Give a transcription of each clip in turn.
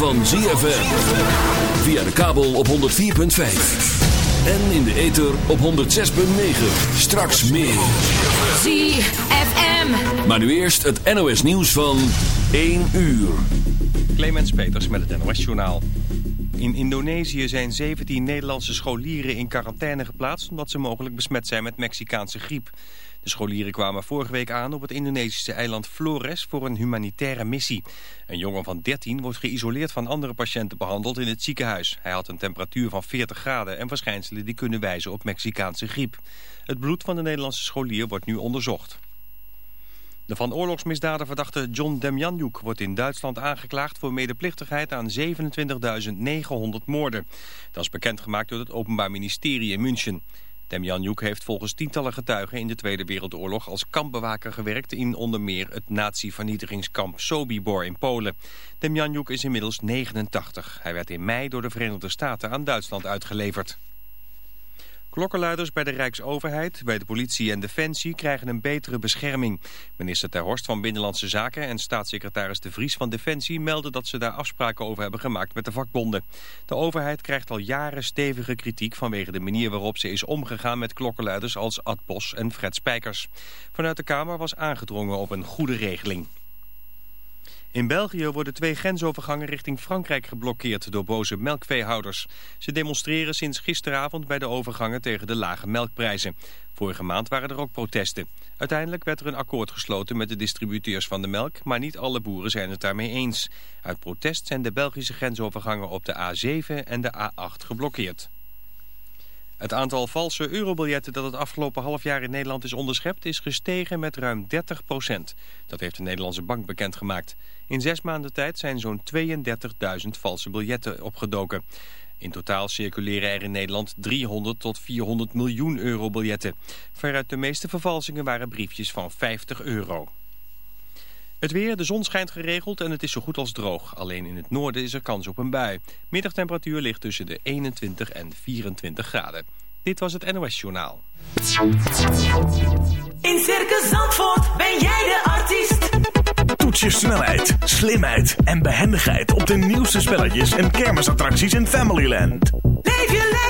van ZFM. Via de kabel op 104.5. En in de ether op 106.9. Straks meer. ZFM. Maar nu eerst het NOS nieuws van 1 uur. Clemens Peters met het NOS Journaal. In Indonesië zijn 17 Nederlandse scholieren in quarantaine geplaatst... omdat ze mogelijk besmet zijn met Mexicaanse griep. De scholieren kwamen vorige week aan op het Indonesische eiland Flores... voor een humanitaire missie. Een jongen van 13 wordt geïsoleerd van andere patiënten behandeld in het ziekenhuis. Hij had een temperatuur van 40 graden... en verschijnselen die kunnen wijzen op Mexicaanse griep. Het bloed van de Nederlandse scholier wordt nu onderzocht. De van oorlogsmisdaden verdachte John Demjanjuk wordt in Duitsland aangeklaagd voor medeplichtigheid aan 27.900 moorden. Dat is bekendgemaakt door het Openbaar Ministerie in München. Demjanjuk heeft volgens tientallen getuigen in de Tweede Wereldoorlog als kampbewaker gewerkt in onder meer het nazi-vernietigingskamp Sobibor in Polen. Demjanjuk is inmiddels 89. Hij werd in mei door de Verenigde Staten aan Duitsland uitgeleverd. Klokkenluiders bij de Rijksoverheid, bij de politie en Defensie krijgen een betere bescherming. Minister Ter Horst van Binnenlandse Zaken en staatssecretaris De Vries van Defensie melden dat ze daar afspraken over hebben gemaakt met de vakbonden. De overheid krijgt al jaren stevige kritiek vanwege de manier waarop ze is omgegaan met klokkenluiders als Ad Bos en Fred Spijkers. Vanuit de Kamer was aangedrongen op een goede regeling. In België worden twee grensovergangen richting Frankrijk geblokkeerd door boze melkveehouders. Ze demonstreren sinds gisteravond bij de overgangen tegen de lage melkprijzen. Vorige maand waren er ook protesten. Uiteindelijk werd er een akkoord gesloten met de distributeurs van de melk, maar niet alle boeren zijn het daarmee eens. Uit protest zijn de Belgische grensovergangen op de A7 en de A8 geblokkeerd. Het aantal valse eurobiljetten dat het afgelopen half jaar in Nederland is onderschept is gestegen met ruim 30 procent. Dat heeft de Nederlandse bank bekendgemaakt. In zes maanden tijd zijn zo'n 32.000 valse biljetten opgedoken. In totaal circuleren er in Nederland 300 tot 400 miljoen eurobiljetten. Veruit de meeste vervalsingen waren briefjes van 50 euro. Het weer, de zon schijnt geregeld en het is zo goed als droog. Alleen in het noorden is er kans op een bui. Middagtemperatuur ligt tussen de 21 en 24 graden. Dit was het NOS Journaal. In Circus Zandvoort ben jij de artiest. Toets je snelheid, slimheid en behendigheid op de nieuwste spelletjes en kermisattracties in Familyland. Leef je lekker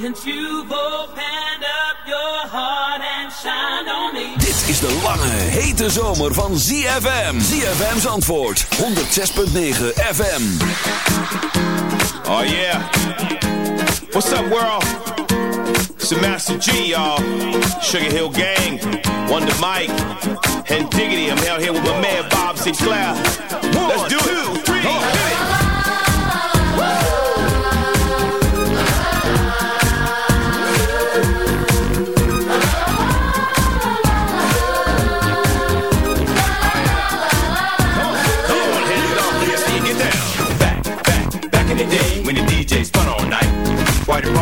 Since you've opened up your heart and shined on me. Dit is de lange, hete zomer van ZFM. ZFM's antwoord, 106.9 FM. Oh yeah. What's up, world? It's the Master G, y'all. Sugar Hill Gang, Wonder Mike, and Diggity. I'm out here with my man Bob Sinclair. Let's do it. Two, three, hit it.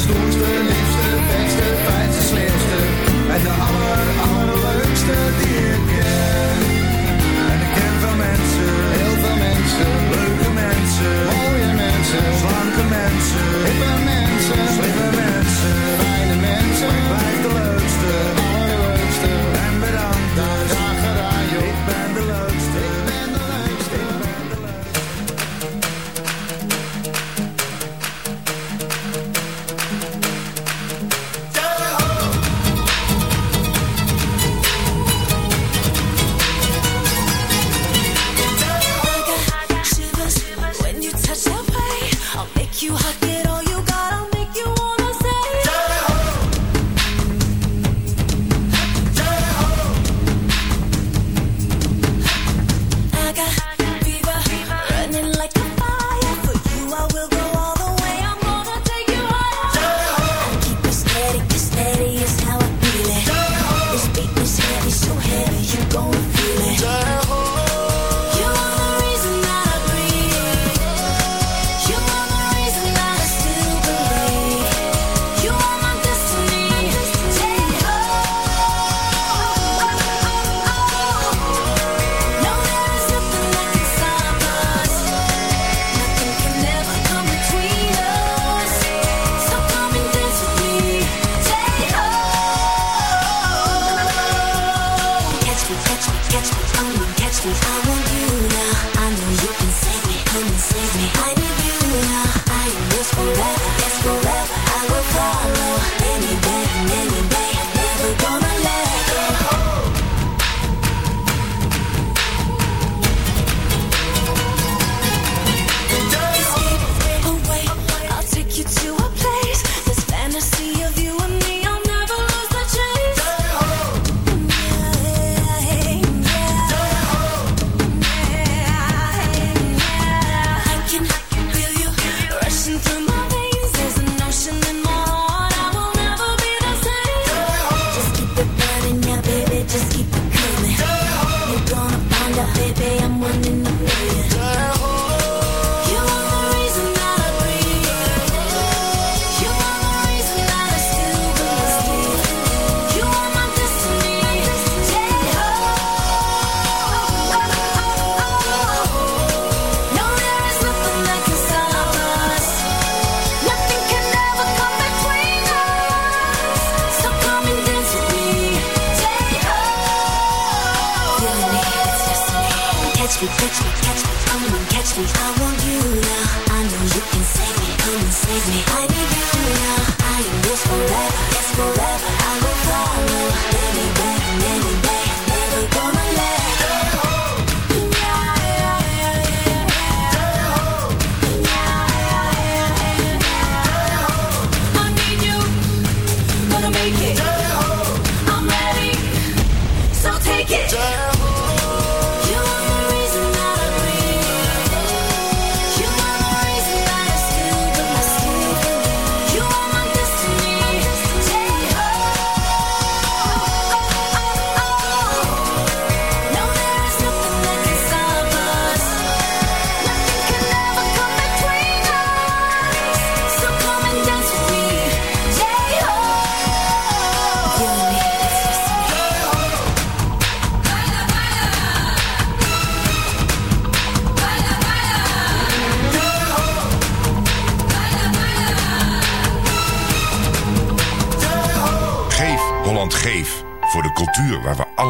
stoerste, liefste, beste, fijnste.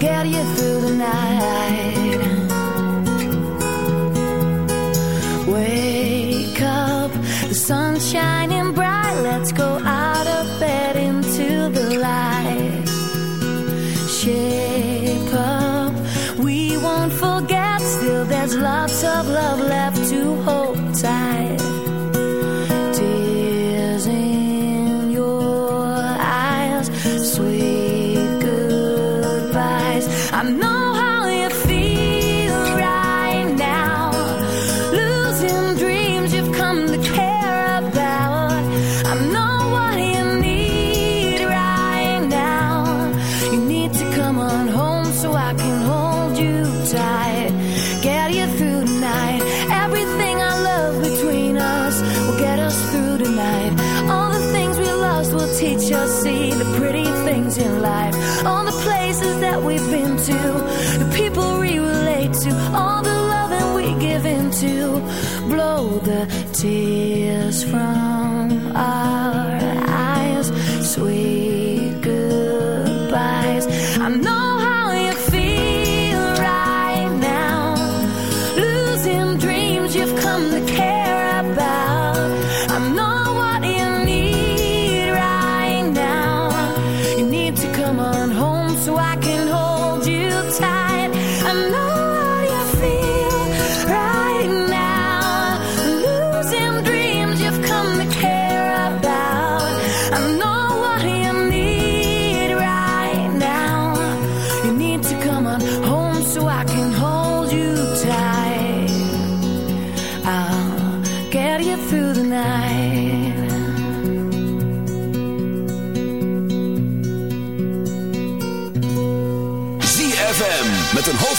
get you through the night. Wake up, the sun's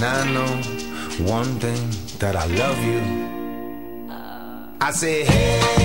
And I know one thing that I love you. I say, hey.